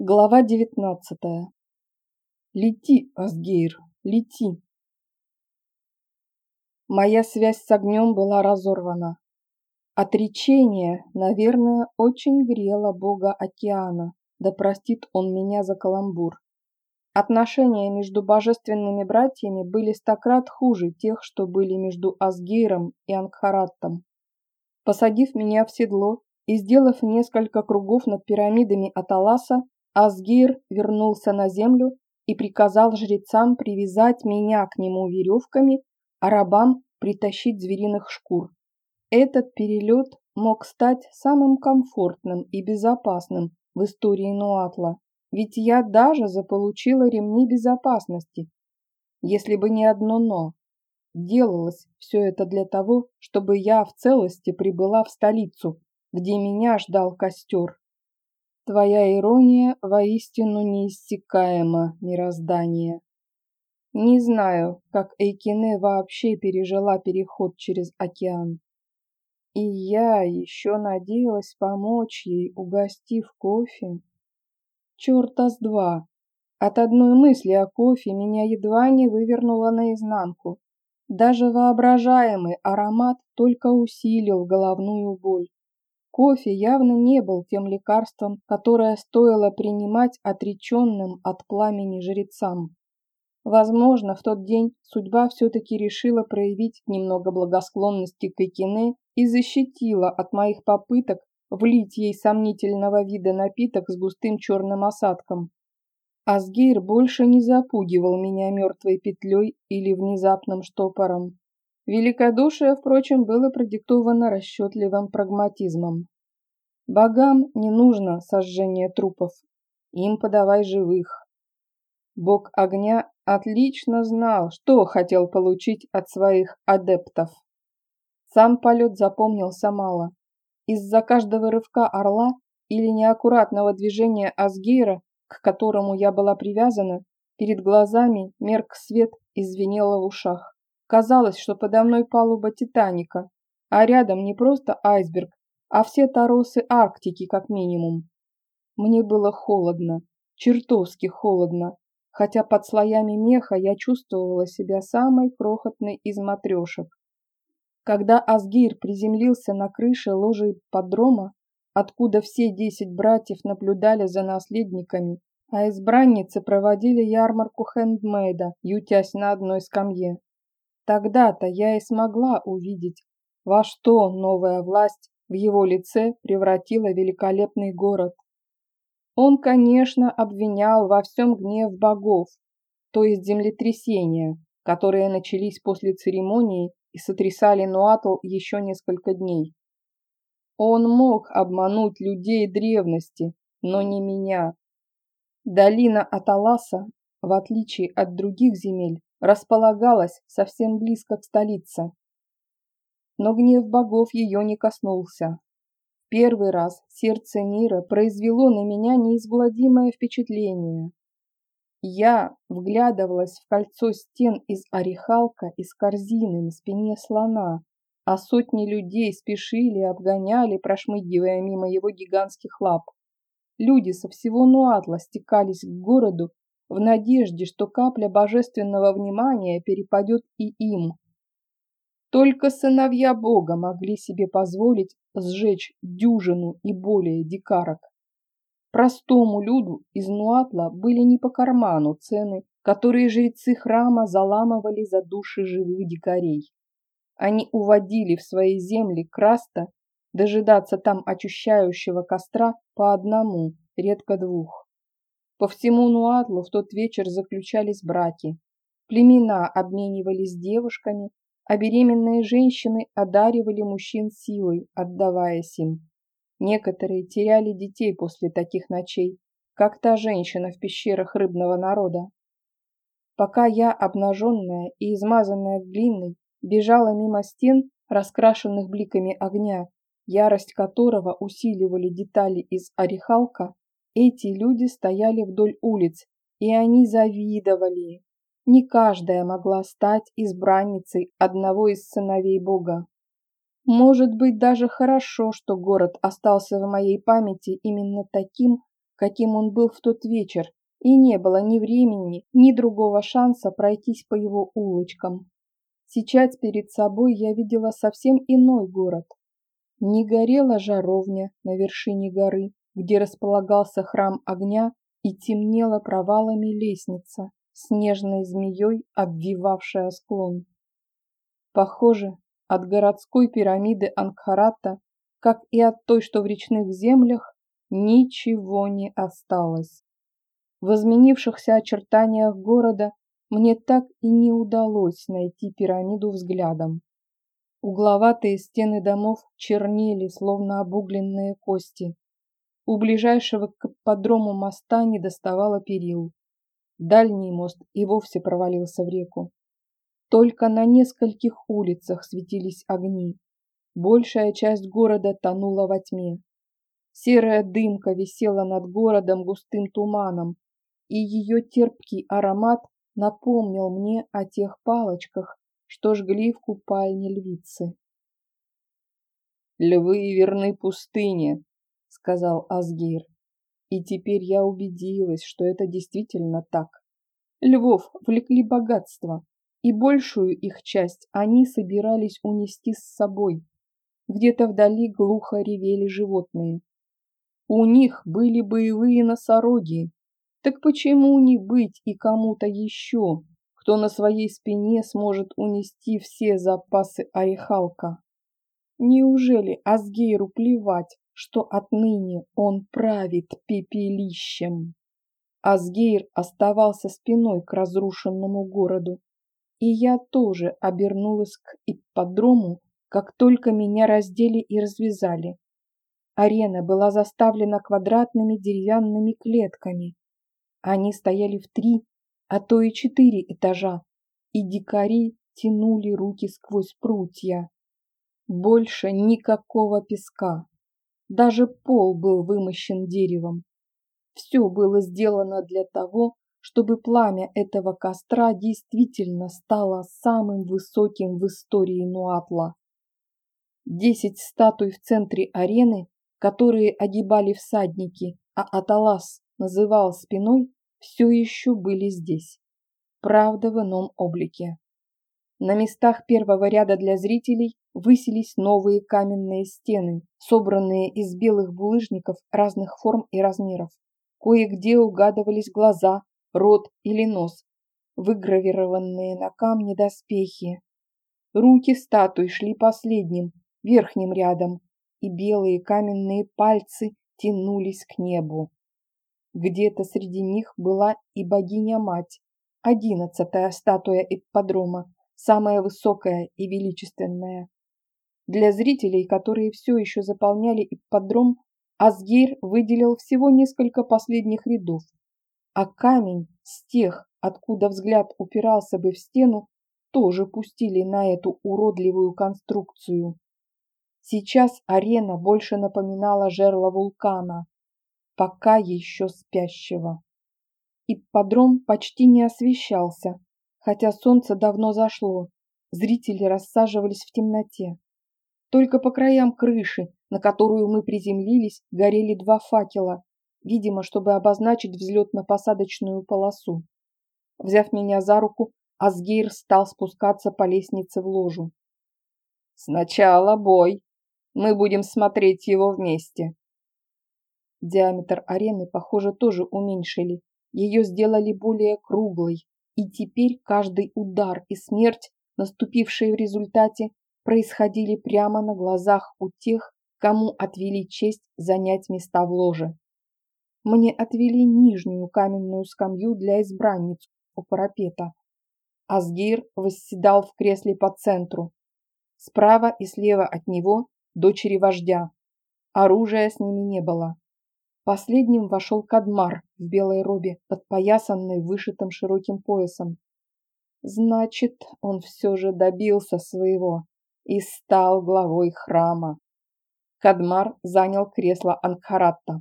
Глава девятнадцатая. Лети, Асгейр, лети. Моя связь с огнем была разорвана. Отречение, наверное, очень грело бога океана, да простит он меня за каламбур. Отношения между божественными братьями были стократ хуже тех, что были между Асгейром и Ангхараттом. Посадив меня в седло и сделав несколько кругов над пирамидами Аталаса, Асгир вернулся на землю и приказал жрецам привязать меня к нему веревками, а рабам притащить звериных шкур. Этот перелет мог стать самым комфортным и безопасным в истории Нуатла, ведь я даже заполучила ремни безопасности. Если бы не одно «но». Делалось все это для того, чтобы я в целости прибыла в столицу, где меня ждал костер. Твоя ирония воистину неиссякаема, мироздание. Не знаю, как Эйкине вообще пережила переход через океан. И я еще надеялась помочь ей, угостив кофе. Черта с два. От одной мысли о кофе меня едва не вывернуло наизнанку. Даже воображаемый аромат только усилил головную боль. Кофе явно не был тем лекарством, которое стоило принимать отреченным от пламени жрецам. Возможно, в тот день судьба все-таки решила проявить немного благосклонности к Экине и защитила от моих попыток влить ей сомнительного вида напиток с густым черным осадком. Асгейр больше не запугивал меня мертвой петлей или внезапным штопором. Великодушие, впрочем, было продиктовано расчетливым прагматизмом. Богам не нужно сожжение трупов, им подавай живых. Бог огня отлично знал, что хотел получить от своих адептов. Сам полет запомнился мало. Из-за каждого рывка орла или неаккуратного движения Асгейра, к которому я была привязана, перед глазами мерк свет и звенело в ушах. Казалось, что подо мной палуба Титаника, а рядом не просто айсберг, а все торосы Арктики как минимум. Мне было холодно, чертовски холодно, хотя под слоями меха я чувствовала себя самой крохотной из матрешек. Когда Асгир приземлился на крыше ложи подрома, откуда все десять братьев наблюдали за наследниками, а избранницы проводили ярмарку хендмейда, ютясь на одной скамье. Тогда-то я и смогла увидеть, во что новая власть в его лице превратила великолепный город. Он, конечно, обвинял во всем гнев богов, то есть землетрясения, которые начались после церемонии и сотрясали Нуатл еще несколько дней. Он мог обмануть людей древности, но не меня. Долина Аталаса, в отличие от других земель, располагалась совсем близко к столице. Но гнев богов ее не коснулся. Первый раз сердце мира произвело на меня неизгладимое впечатление. Я вглядывалась в кольцо стен из орехалка и с корзины на спине слона, а сотни людей спешили обгоняли, прошмыгивая мимо его гигантских лап. Люди со всего Нуатла стекались к городу в надежде, что капля божественного внимания перепадет и им. Только сыновья Бога могли себе позволить сжечь дюжину и более дикарок. Простому люду из Нуатла были не по карману цены, которые жрецы храма заламывали за души живых дикарей. Они уводили в свои земли краста, дожидаться там очищающего костра по одному, редко двух. По всему Нуатлу в тот вечер заключались браки. Племена обменивались девушками, а беременные женщины одаривали мужчин силой, отдаваясь им. Некоторые теряли детей после таких ночей, как та женщина в пещерах рыбного народа. Пока я, обнаженная и измазанная глиной, бежала мимо стен, раскрашенных бликами огня, ярость которого усиливали детали из орехалка, эти люди стояли вдоль улиц, и они завидовали. Не каждая могла стать избранницей одного из сыновей Бога. Может быть, даже хорошо, что город остался в моей памяти именно таким, каким он был в тот вечер, и не было ни времени, ни другого шанса пройтись по его улочкам. Сейчас перед собой я видела совсем иной город. Не горела жаровня на вершине горы, где располагался храм огня, и темнела провалами лестница, снежной змеей обвивавшая склон. Похоже, от городской пирамиды Ангхарата, как и от той, что в речных землях, ничего не осталось. В изменившихся очертаниях города мне так и не удалось найти пирамиду взглядом. Угловатые стены домов чернели, словно обугленные кости. У ближайшего к подрому моста не доставало перил. Дальний мост и вовсе провалился в реку. Только на нескольких улицах светились огни. Большая часть города тонула во тьме. Серая дымка висела над городом густым туманом, и ее терпкий аромат напомнил мне о тех палочках, что жгли в купальне львицы. «Львы верны пустыне», — сказал Асгир. И теперь я убедилась, что это действительно так. Львов влекли богатство, и большую их часть они собирались унести с собой. Где-то вдали глухо ревели животные. У них были боевые носороги, так почему не быть и кому-то еще, кто на своей спине сможет унести все запасы Орехалка? Неужели Асгейру плевать, что отныне он правит пепелищем? Асгейр оставался спиной к разрушенному городу, и я тоже обернулась к ипподрому, как только меня раздели и развязали. Арена была заставлена квадратными деревянными клетками, они стояли в три, а то и четыре этажа, и дикари тянули руки сквозь прутья. Больше никакого песка. Даже пол был вымощен деревом. Все было сделано для того, чтобы пламя этого костра действительно стало самым высоким в истории Нуатла. Десять статуй в центре арены, которые огибали всадники, а Аталас называл спиной, все еще были здесь. Правда, в ином облике. На местах первого ряда для зрителей высились новые каменные стены, собранные из белых булыжников разных форм и размеров. Кое-где угадывались глаза, рот или нос, выгравированные на камне доспехи. Руки статуй шли последним, верхним рядом, и белые каменные пальцы тянулись к небу. Где-то среди них была и богиня-мать, одиннадцатая статуя ипподрома, самая высокая и величественная. Для зрителей, которые все еще заполняли ипподром, Асгейр выделил всего несколько последних рядов, а камень с тех, откуда взгляд упирался бы в стену, тоже пустили на эту уродливую конструкцию. Сейчас арена больше напоминала жерло вулкана, пока еще спящего. Ипподром почти не освещался, хотя солнце давно зашло, зрители рассаживались в темноте. Только по краям крыши, на которую мы приземлились, горели два факела, видимо, чтобы обозначить взлетно-посадочную полосу. Взяв меня за руку, Асгейр стал спускаться по лестнице в ложу. «Сначала бой. Мы будем смотреть его вместе», Диаметр арены, похоже, тоже уменьшили. Ее сделали более круглой, и теперь каждый удар и смерть, наступившие в результате, происходили прямо на глазах у тех, кому отвели честь занять места в ложе. Мне отвели нижнюю каменную скамью для избранниц у парапета. Асгир восседал в кресле по центру. Справа и слева от него дочери вождя. Оружия с ними не было. Последним вошел Кадмар в белой робе, подпоясанной вышитым широким поясом. Значит, он все же добился своего и стал главой храма. Кадмар занял кресло Ангхаратта.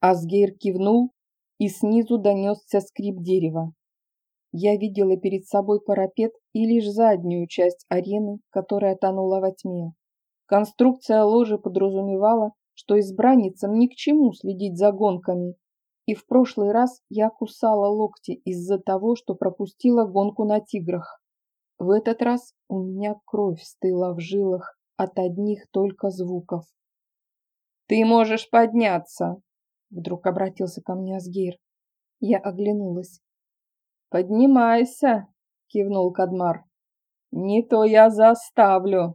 Асгейр кивнул, и снизу донесся скрип дерева. Я видела перед собой парапет и лишь заднюю часть арены, которая тонула во тьме. Конструкция ложи подразумевала, что избранницам ни к чему следить за гонками и в прошлый раз я кусала локти из-за того, что пропустила гонку на тиграх. В этот раз у меня кровь стыла в жилах от одних только звуков. «Ты можешь подняться!» Вдруг обратился ко мне Асгейр. Я оглянулась. «Поднимайся!» — кивнул Кадмар. «Не то я заставлю!»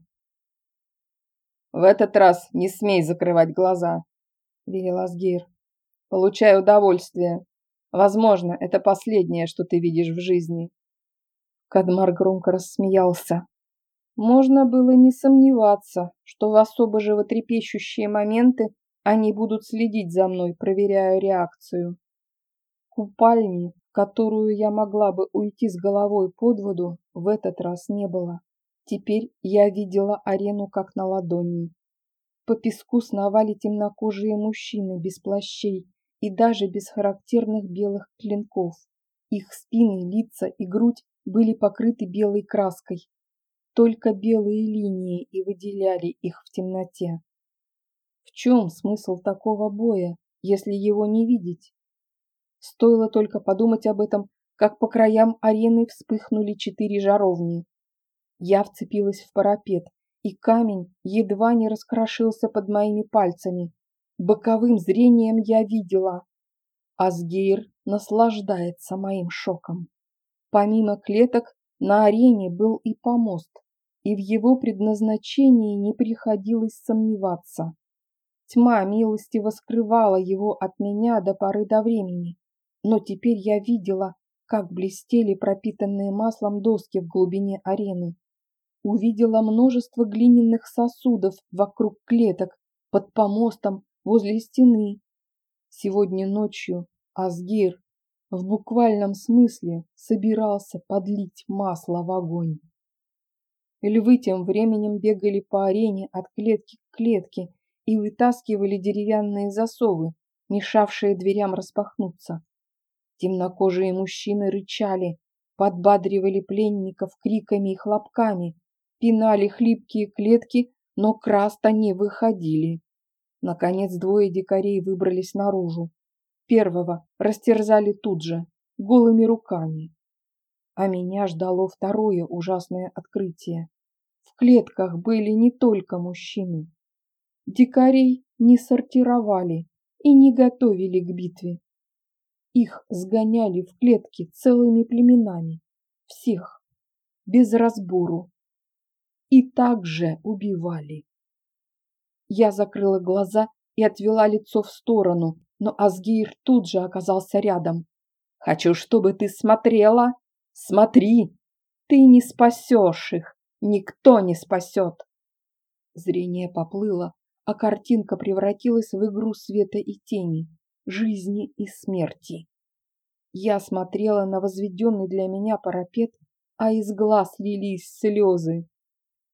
«В этот раз не смей закрывать глаза!» — велел Асгейр. «Получай удовольствие. Возможно, это последнее, что ты видишь в жизни». Кадмар громко рассмеялся. Можно было не сомневаться, что в особо животрепещущие моменты они будут следить за мной, проверяя реакцию. Купальни, в которую я могла бы уйти с головой под воду, в этот раз не было. Теперь я видела арену как на ладони. По песку сновали темнокожие мужчины без плащей и даже без характерных белых клинков. Их спины, лица и грудь были покрыты белой краской. Только белые линии и выделяли их в темноте. В чем смысл такого боя, если его не видеть? Стоило только подумать об этом, как по краям арены вспыхнули четыре жаровни. Я вцепилась в парапет, и камень едва не раскрошился под моими пальцами. Боковым зрением я видела. Асгейр наслаждается моим шоком. Помимо клеток, на арене был и помост, и в его предназначении не приходилось сомневаться. Тьма милостиво скрывала его от меня до поры до времени но теперь я видела, как блестели пропитанные маслом доски в глубине арены. Увидела множество глиняных сосудов вокруг клеток, под помостом, возле стены. Сегодня ночью Асгир в буквальном смысле собирался подлить масло в огонь. Львы тем временем бегали по арене от клетки к клетке и вытаскивали деревянные засовы, мешавшие дверям распахнуться. Темнокожие мужчины рычали, подбадривали пленников криками и хлопками, пинали хлипкие клетки, но краста не выходили. Наконец двое дикарей выбрались наружу. Первого растерзали тут же, голыми руками. А меня ждало второе ужасное открытие. В клетках были не только мужчины. Дикарей не сортировали и не готовили к битве. Их сгоняли в клетки целыми племенами. Всех. Без разбору. И также убивали. Я закрыла глаза и отвела лицо в сторону, но Асгейр тут же оказался рядом. «Хочу, чтобы ты смотрела. Смотри. Ты не спасешь их. Никто не спасет». Зрение поплыло, а картинка превратилась в игру света и тени жизни и смерти. Я смотрела на возведенный для меня парапет, а из глаз лились слезы.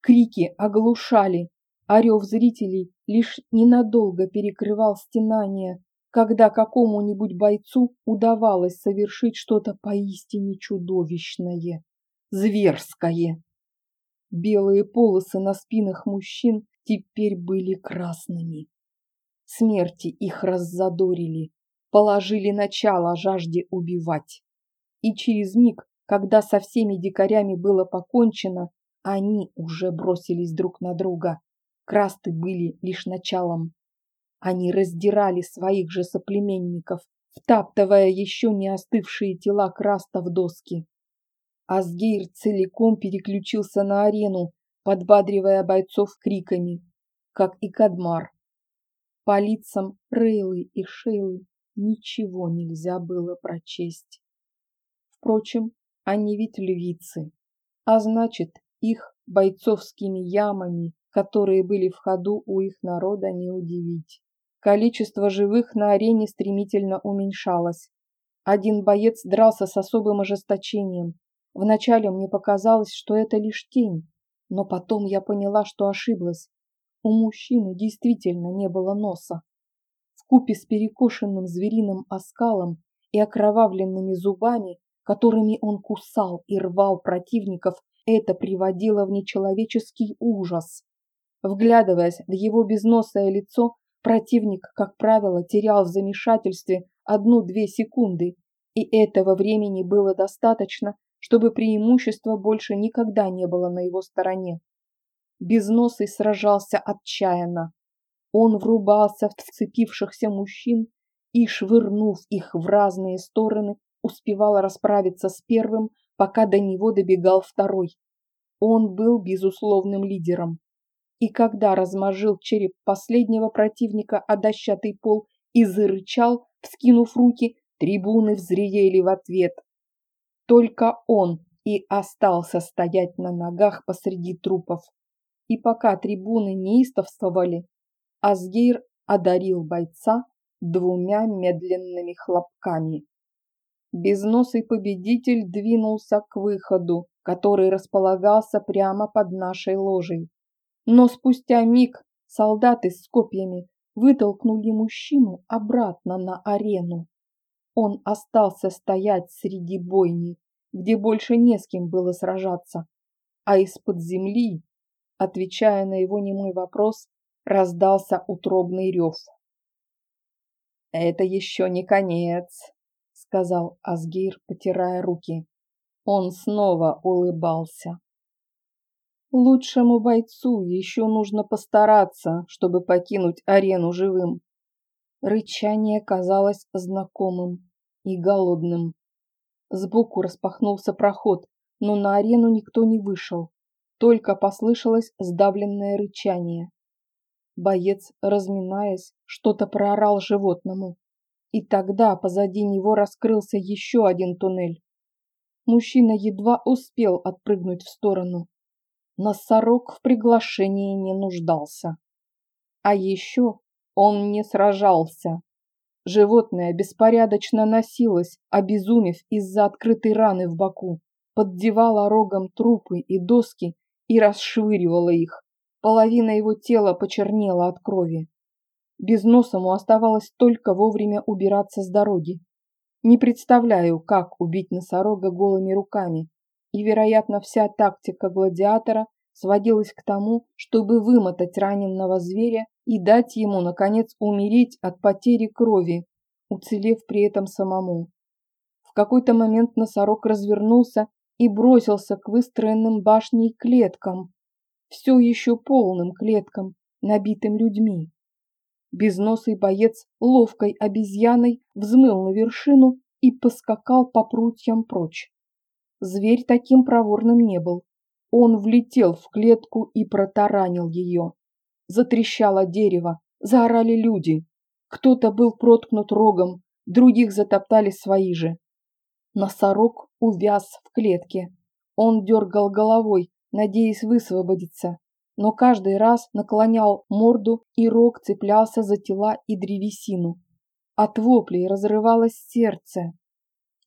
Крики оглушали, а рев зрителей лишь ненадолго перекрывал стенание, когда какому-нибудь бойцу удавалось совершить что-то поистине чудовищное, зверское. Белые полосы на спинах мужчин теперь были красными. Смерти их раззадорили, положили начало жажде убивать. И через миг, когда со всеми дикарями было покончено, они уже бросились друг на друга. Красты были лишь началом. Они раздирали своих же соплеменников, втаптывая еще не остывшие тела краста в доски. Асгейр целиком переключился на арену, подбадривая бойцов криками, как и Кадмар. По лицам Рейлы и Шейлы ничего нельзя было прочесть. Впрочем, они ведь львицы, а значит, их бойцовскими ямами, которые были в ходу у их народа, не удивить. Количество живых на арене стремительно уменьшалось. Один боец дрался с особым ожесточением. Вначале мне показалось, что это лишь тень, но потом я поняла, что ошиблась. У мужчины действительно не было носа. Вкупе с перекошенным звериным оскалом и окровавленными зубами, которыми он кусал и рвал противников, это приводило в нечеловеческий ужас. Вглядываясь в его безносое лицо, Противник, как правило, терял в замешательстве одну-две секунды, и этого времени было достаточно, чтобы преимущество больше никогда не было на его стороне. Безносый сражался отчаянно. Он врубался в вцепившихся мужчин и, швырнув их в разные стороны, успевал расправиться с первым, пока до него добегал второй. Он был безусловным лидером. И когда размажил череп последнего противника о дощатый пол и зарычал, вскинув руки, трибуны взревели в ответ. Только он и остался стоять на ногах посреди трупов. И пока трибуны неистовствовали, Асгейр одарил бойца двумя медленными хлопками. Безносый победитель двинулся к выходу, который располагался прямо под нашей ложей. Но спустя миг солдаты с копьями вытолкнули мужчину обратно на арену. Он остался стоять среди бойни, где больше не с кем было сражаться, а из-под земли, отвечая на его немой вопрос, раздался утробный рев. «Это еще не конец», — сказал Асгейр, потирая руки. Он снова улыбался. Лучшему бойцу еще нужно постараться, чтобы покинуть арену живым. Рычание казалось знакомым и голодным. Сбоку распахнулся проход, но на арену никто не вышел. Только послышалось сдавленное рычание. Боец, разминаясь, что-то проорал животному. И тогда позади него раскрылся еще один туннель. Мужчина едва успел отпрыгнуть в сторону. Носорог в приглашении не нуждался. А еще он не сражался. Животное беспорядочно носилось, обезумев из-за открытой раны в боку, поддевало рогом трупы и доски и расшвыривало их. Половина его тела почернела от крови. Безносому оставалось только вовремя убираться с дороги. Не представляю, как убить носорога голыми руками, и, вероятно, вся тактика гладиатора сводилась к тому, чтобы вымотать раненого зверя и дать ему, наконец, умереть от потери крови, уцелев при этом самому. В какой-то момент носорог развернулся и бросился к выстроенным башней клеткам, все еще полным клеткам, набитым людьми. Безносый боец ловкой обезьяной взмыл на вершину и поскакал по прутьям прочь. Зверь таким проворным не был. Он влетел в клетку и протаранил ее. Затрещало дерево, заорали люди. Кто-то был проткнут рогом, других затоптали свои же. Носорог увяз в клетке. Он дергал головой, надеясь высвободиться, но каждый раз наклонял морду, и рог цеплялся за тела и древесину. От воплей разрывалось сердце.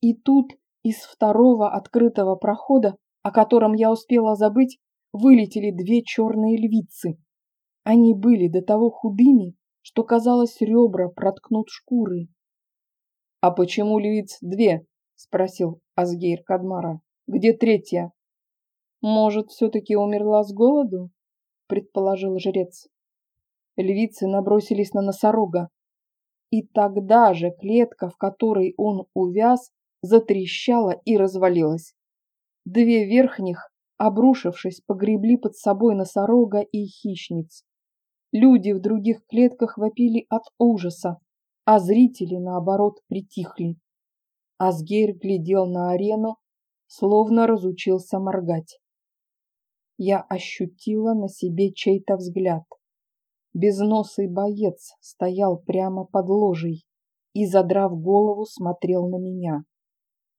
И тут из второго открытого прохода, о котором я успела забыть, вылетели две черные львицы. Они были до того худыми, что, казалось, ребра проткнут шкуры. — А почему львиц две? — спросил Асгейр Кадмара. — Где третья? — Может, все-таки умерла с голоду? — предположил жрец. Львицы набросились на носорога. И тогда же клетка, в которой он увяз, затрещала и развалилась. Две верхних, обрушившись, погребли под собой носорога и хищниц. Люди в других клетках вопили от ужаса, а зрители, наоборот, притихли. Асгейр глядел на арену, словно разучился моргать. Я ощутила на себе чей-то взгляд. Безносый боец стоял прямо под ложей и, задрав голову, смотрел на меня.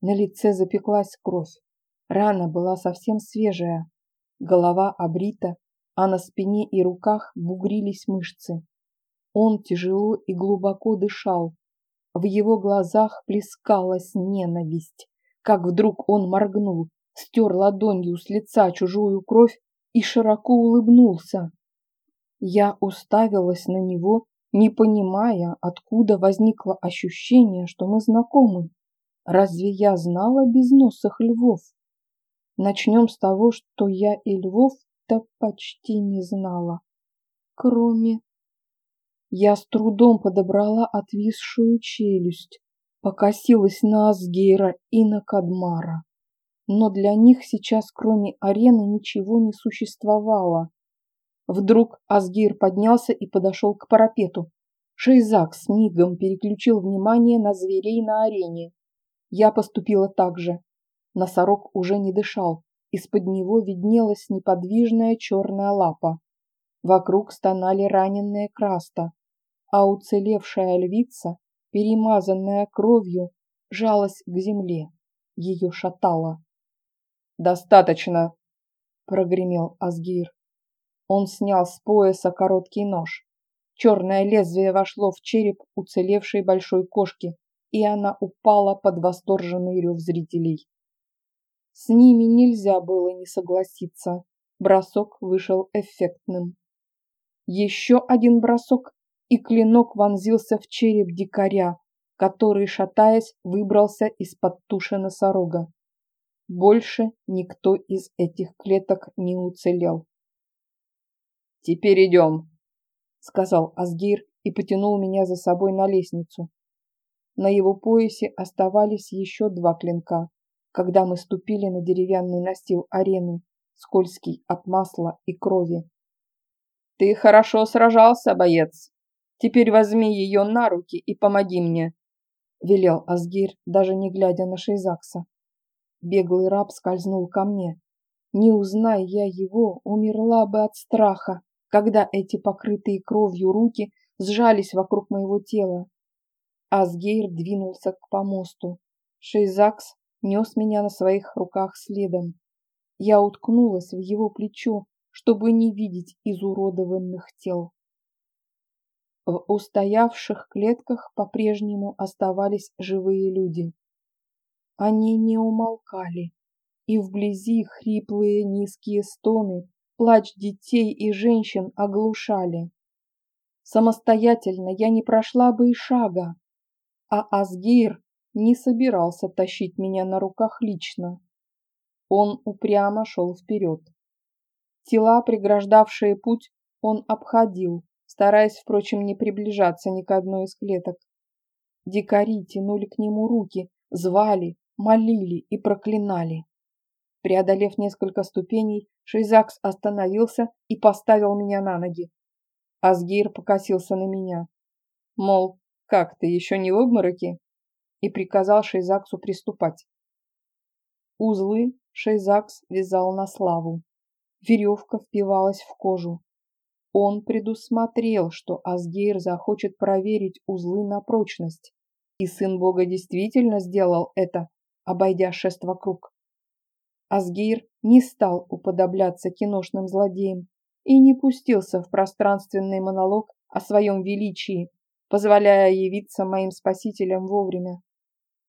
На лице запеклась кровь. Рана была совсем свежая. Голова обрита, а на спине и руках бугрились мышцы. Он тяжело и глубоко дышал. В его глазах плескалась ненависть. Как вдруг он моргнул, стер ладонью с лица чужую кровь и широко улыбнулся. Я уставилась на него, не понимая, откуда возникло ощущение, что мы знакомы. Разве я знала безносых львов? Начнем с того, что я и львов-то почти не знала. Кроме... Я с трудом подобрала отвисшую челюсть, покосилась на Асгейра и на Кадмара. Но для них сейчас кроме арены ничего не существовало. Вдруг Асгейр поднялся и подошел к парапету. Шейзак с мигом переключил внимание на зверей на арене. Я поступила так же. Носорог уже не дышал. Из-под него виднелась неподвижная черная лапа. Вокруг стонали раненые краста, а уцелевшая львица, перемазанная кровью, жалась к земле. Ее шатало. «Достаточно!» – прогремел Асгир. Он снял с пояса короткий нож. Черное лезвие вошло в череп уцелевшей большой кошки, и она упала под восторженный рев зрителей. С ними нельзя было не согласиться. Бросок вышел эффектным. Еще один бросок, и клинок вонзился в череп дикаря, который, шатаясь, выбрался из-под туши носорога. Больше никто из этих клеток не уцелел. «Теперь идем», — сказал Асгир и потянул меня за собой на лестницу. На его поясе оставались еще два клинка, когда мы ступили на деревянный настил арены, скользкий от масла и крови. «Ты хорошо сражался, боец. Теперь возьми ее на руки и помоги мне», — велел Асгир, даже не глядя на Шейзакса. Беглый раб скользнул ко мне. Не узная я его, умерла бы от страха, когда эти покрытые кровью руки сжались вокруг моего тела. Асгейр двинулся к помосту. Шейзакс нес меня на своих руках следом. Я уткнулась в его плечо, чтобы не видеть изуродованных тел. В устоявших клетках по-прежнему оставались живые люди. Они не умолкали, и вблизи хриплые низкие стоны, плач детей и женщин оглушали. Самостоятельно я не прошла бы и шага, а Асгир не собирался тащить меня на руках лично. Он упрямо шел вперед. Тела, преграждавшие путь, он обходил, стараясь, впрочем, не приближаться ни к одной из клеток. Дикари тянули к нему руки, звали, молили и проклинали. Преодолев несколько ступеней, Шейзакс остановился и поставил меня на ноги. Асгир покосился на меня. Мол, как ты, еще не в обмороке? И приказал Шейзаксу приступать. Узлы Шейзакс вязал на славу. Веревка впивалась в кожу. Он предусмотрел, что Асгейр захочет проверить узлы на прочность. И сын бога действительно сделал это, обойдя шест вокруг. Асгейр не стал уподобляться киношным злодеям и не пустился в пространственный монолог о своем величии, позволяя явиться моим спасителям вовремя.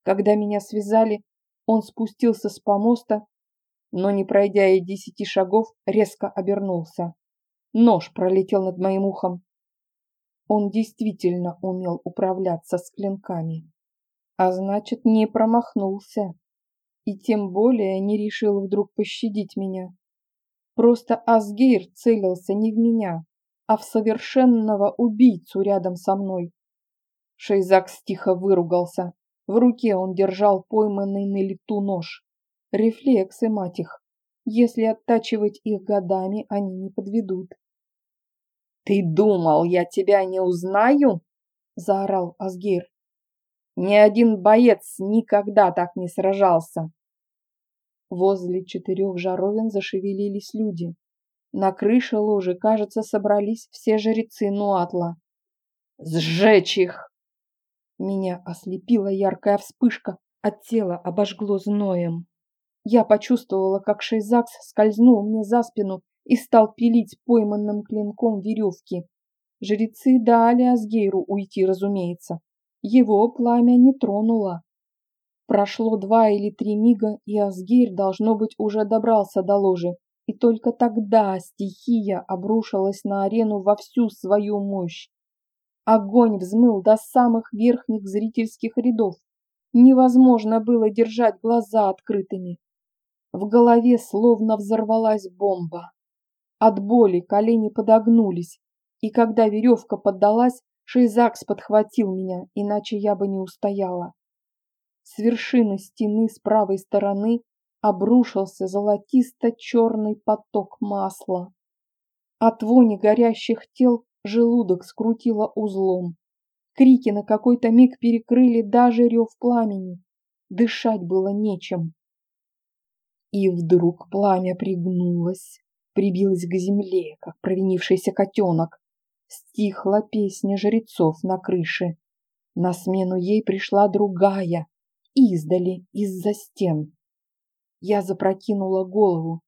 Когда меня связали, он спустился с помоста но, не пройдя и десяти шагов, резко обернулся. Нож пролетел над моим ухом. Он действительно умел управляться с клинками. А значит, не промахнулся. И тем более не решил вдруг пощадить меня. Просто Асгейр целился не в меня, а в совершенного убийцу рядом со мной. Шейзак тихо выругался. В руке он держал пойманный на лету нож. Рефлексы, мать их. Если оттачивать их годами, они не подведут. «Ты думал, я тебя не узнаю?» – заорал Асгир. «Ни один боец никогда так не сражался!» Возле четырех жаровин зашевелились люди. На крыше ложи, кажется, собрались все жрецы Нуатла. «Сжечь их!» Меня ослепила яркая вспышка, от тела обожгло зноем. Я почувствовала, как Шейзакс скользнул мне за спину и стал пилить пойманным клинком веревки. Жрецы дали Асгейру уйти, разумеется. Его пламя не тронуло. Прошло два или три мига, и Асгейр, должно быть, уже добрался до ложи. И только тогда стихия обрушилась на арену во всю свою мощь. Огонь взмыл до самых верхних зрительских рядов. Невозможно было держать глаза открытыми. В голове словно взорвалась бомба. От боли колени подогнулись, и когда веревка поддалась, Шейзакс подхватил меня, иначе я бы не устояла. С вершины стены с правой стороны обрушился золотисто-черный поток масла. От вони горящих тел желудок скрутило узлом. Крики на какой-то миг перекрыли даже рев пламени. Дышать было нечем. И вдруг пламя пригнулось, прибилось к земле, как провинившийся котенок. Стихла песня жрецов на крыше. На смену ей пришла другая, издали, из-за стен. Я запрокинула голову,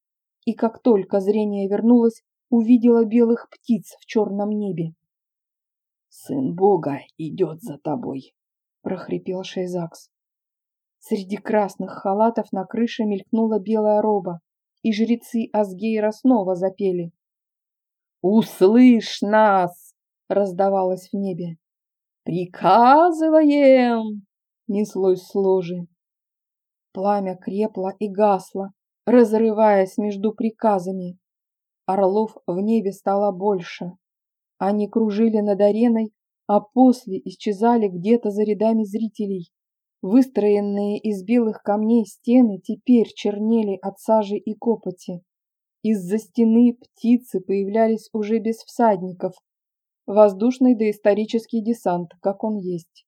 и как только зрение вернулось, увидела белых птиц в черном небе. «Сын Бога идет за тобой», — прохрипел Шейзакс. Среди красных халатов на крыше мелькнула белая роба, и жрецы Асгейра снова запели. «Услышь нас!» — раздавалось в небе. «Приказываем!» — неслось с ложи. Пламя крепло и гасло, разрываясь между приказами. Орлов в небе стало больше. Они кружили над ареной, а после исчезали где-то за рядами зрителей. Выстроенные из белых камней стены теперь чернели от сажи и копоти. Из-за стены птицы появлялись уже без всадников. Воздушный доисторический десант, как он есть.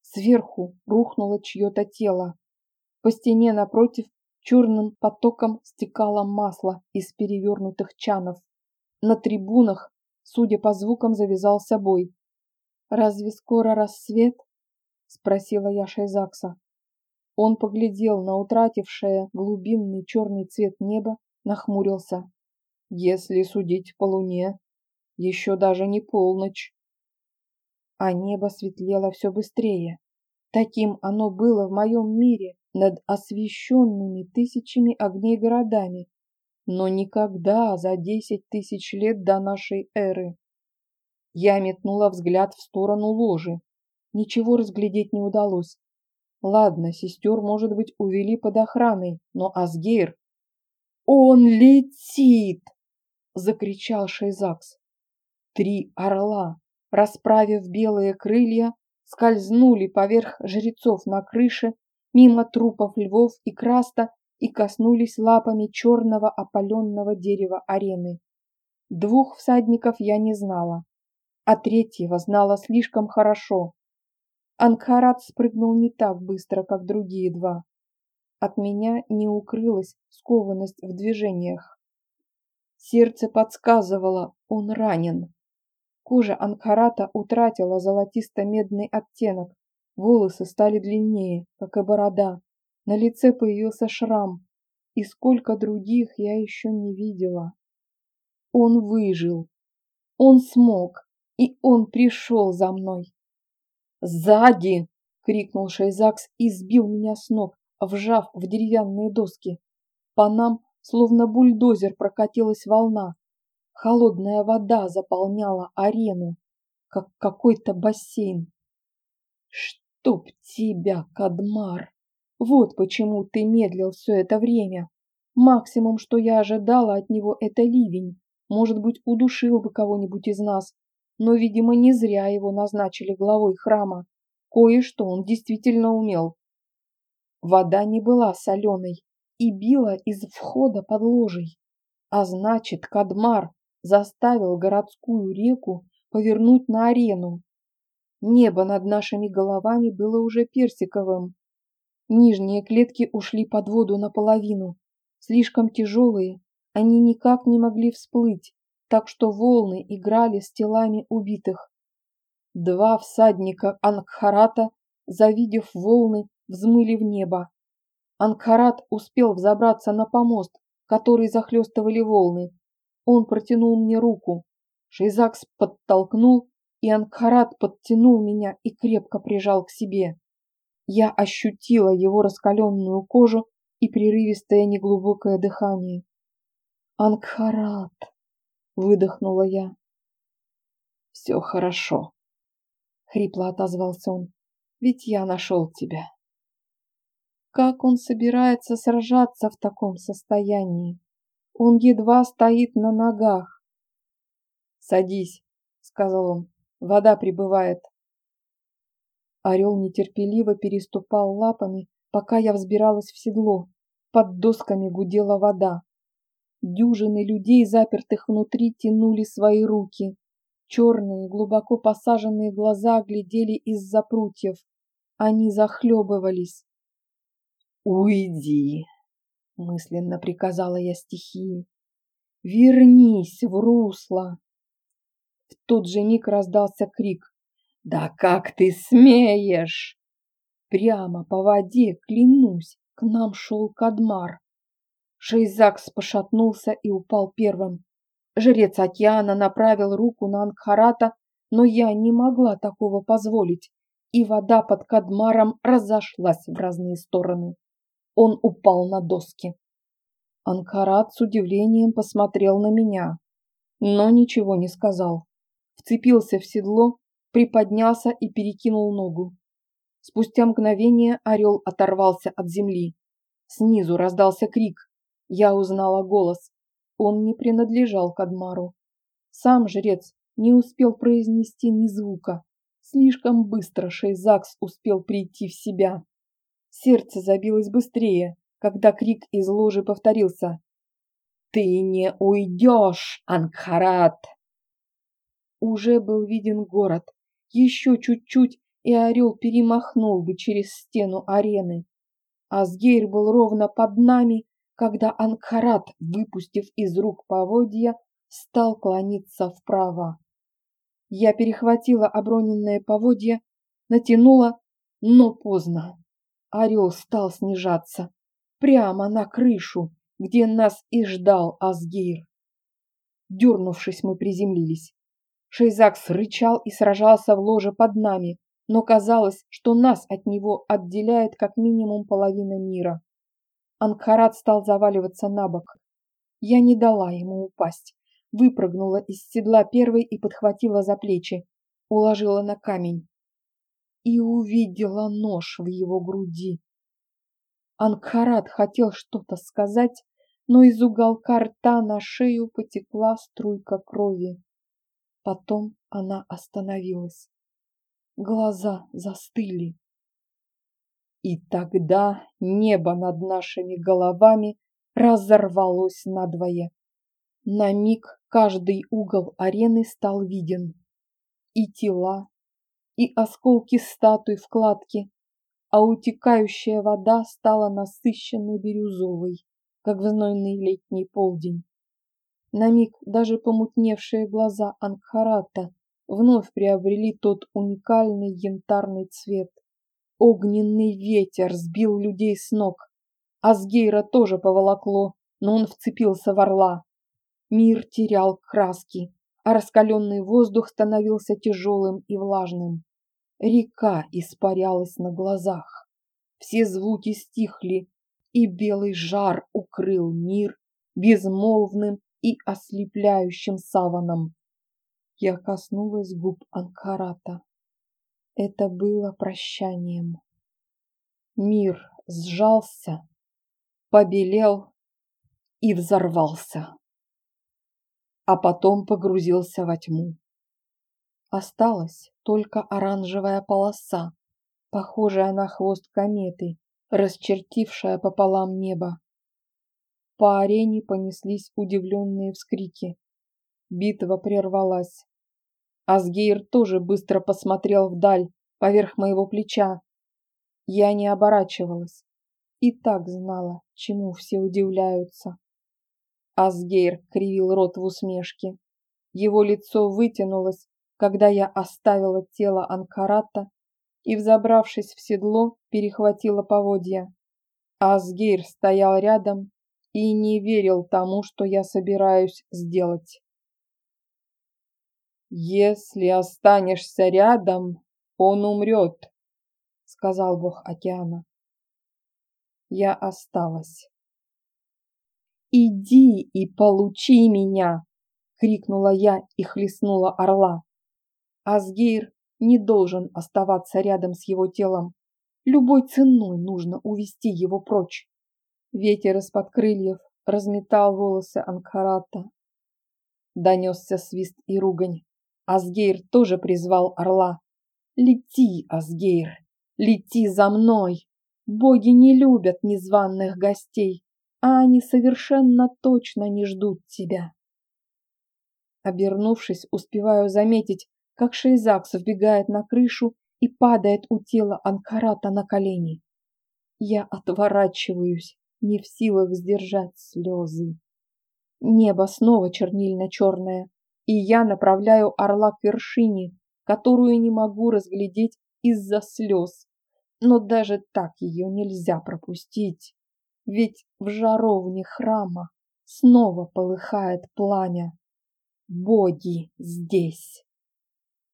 Сверху рухнуло чье-то тело. По стене напротив черным потоком стекало масло из перевернутых чанов. На трибунах, судя по звукам, завязался бой. «Разве скоро рассвет?» — спросила я Шайзакса. Он поглядел на утратившее глубинный черный цвет неба, нахмурился. «Если судить по луне, еще даже не полночь». А небо светлело все быстрее. Таким оно было в моем мире над освещенными тысячами огней городами, но никогда за десять тысяч лет до нашей эры. Я метнула взгляд в сторону ложи. Ничего разглядеть не удалось. Ладно, сестер, может быть, увели под охраной, но Асгейр... «Он летит!» — закричал Шейзакс. Три орла, расправив белые крылья, скользнули поверх жрецов на крыше, мимо трупов львов и краста и коснулись лапами черного опаленного дерева арены. Двух всадников я не знала, а третьего знала слишком хорошо. Ангхарат спрыгнул не так быстро, как другие два. От меня не укрылась скованность в движениях. Сердце подсказывало, он ранен. Кожа Анхарата утратила золотисто-медный оттенок, волосы стали длиннее, как и борода. На лице появился шрам, и сколько других я еще не видела. Он выжил. Он смог, и он пришел за мной. «Сзади!» — крикнул Шайзакс и сбил меня с ног, вжав в деревянные доски. По нам, словно бульдозер, прокатилась волна. Холодная вода заполняла арену, как какой-то бассейн. «Чтоб тебя, Кадмар! Вот почему ты медлил все это время. Максимум, что я ожидала от него, это ливень. Может быть, удушил бы кого-нибудь из нас. Но, видимо, не зря его назначили главой храма. Кое-что он действительно умел. Вода не была соленой и била из входа под ложей. А значит, Кадмар заставил городскую реку повернуть на арену. Небо над нашими головами было уже персиковым. Нижние клетки ушли под воду наполовину. Слишком тяжелые, они никак не могли всплыть, так что волны играли с телами убитых. Два всадника Ангхарата, завидев волны, взмыли в небо. Ангхарат успел взобраться на помост, который захлестывали волны, он протянул мне руку. Шейзакс подтолкнул, и Ангхарат подтянул меня и крепко прижал к себе. Я ощутила его раскаленную кожу и прерывистое неглубокое дыхание. «Ангхарат!» — выдохнула я. «Все хорошо», — хрипло отозвался он, — «ведь я нашел тебя». Как он собирается сражаться в таком состоянии? Он едва стоит на ногах. «Садись», — сказал он. Вода прибывает. Орел нетерпеливо переступал лапами, пока я взбиралась в седло. Под досками гудела вода. Дюжины людей, запертых внутри, тянули свои руки. Черные, глубоко посаженные глаза глядели из-за прутьев. Они захлебывались. «Уйди!» — мысленно приказала я стихии. «Вернись в русло!» В тот же миг раздался крик. «Да как ты смеешь!» Прямо по воде, клянусь, к нам шел Кадмар. Шейзакс пошатнулся и упал первым. Жрец океана направил руку на Ангхарата, но я не могла такого позволить, и вода под Кадмаром разошлась в разные стороны. Он упал на доски. Анкарат с удивлением посмотрел на меня, но ничего не сказал. Вцепился в седло, приподнялся и перекинул ногу. Спустя мгновение орел оторвался от земли. Снизу раздался крик. Я узнала голос. Он не принадлежал Кадмару. Сам жрец не успел произнести ни звука. Слишком быстро Шейзакс успел прийти в себя. Сердце забилось быстрее, когда крик из ложи повторился. «Ты не уйдешь, Ангхарат!» Уже был виден город. Еще чуть-чуть, и орел перемахнул бы через стену арены. Асгейр был ровно под нами, когда Ангхарат, выпустив из рук поводья, стал клониться вправо. Я перехватила оброненное поводья, натянула, но поздно. Орел стал снижаться прямо на крышу, где нас и ждал Асгейр. Дернувшись, мы приземлились. Шейзакс рычал и сражался в ложе под нами, но казалось, что нас от него отделяет как минимум половина мира. Ангхарат стал заваливаться на бок. Я не дала ему упасть. Выпрыгнула из седла первой и подхватила за плечи. Уложила на камень. И увидела нож в его груди. Ангхарат хотел что-то сказать, но из уголка рта на шею потекла струйка крови. Потом она остановилась. Глаза застыли. И тогда небо над нашими головами разорвалось надвое. На миг каждый угол арены стал виден. И тела, и осколки статуй в кладке, а утекающая вода стала насыщенной бирюзовой, как в знойный летний полдень. На миг даже помутневшие глаза Ангхарата вновь приобрели тот уникальный янтарный цвет. Огненный ветер сбил людей с ног. Асгейра тоже поволокло, но он вцепился в орла. Мир терял краски, а раскаленный воздух становился тяжелым и влажным. Река испарялась на глазах. Все звуки стихли, и белый жар укрыл мир безмолвным и ослепляющим саваном. Я коснулась губ Анкарата. Это было прощанием. Мир сжался, побелел и взорвался, а потом погрузился во тьму. Осталась только оранжевая полоса, похожая на хвост кометы, расчертившая пополам небо. По арене понеслись удивленные вскрики. Битва прервалась. Асгейр тоже быстро посмотрел вдаль, поверх моего плеча. Я не оборачивалась. И так знала, чему все удивляются. Асгейр кривил рот в усмешке. Его лицо вытянулось, когда я оставила тело Анкарата и, взобравшись в седло, перехватила поводья. Асгейр стоял рядом и не верил тому, что я собираюсь сделать. «Если останешься рядом, он умрет», — сказал бог океана. Я осталась. «Иди и получи меня!» — крикнула я и хлестнула орла. Асгейр не должен оставаться рядом с его телом. Любой ценой нужно увести его прочь. Ветер из-под крыльев разметал волосы Анкарата. Донесся свист и ругань. Асгейр тоже призвал орла. «Лети, Асгейр, лети за мной! Боги не любят незваных гостей, а они совершенно точно не ждут тебя!» Обернувшись, успеваю заметить, как Шейзакс вбегает на крышу и падает у тела Анкарата на колени. Я отворачиваюсь, не в силах сдержать слезы. Небо снова чернильно-черное, и я направляю орла к вершине, которую не могу разглядеть из-за слез. Но даже так ее нельзя пропустить, ведь в жаровне храма снова полыхает пламя. Боги здесь.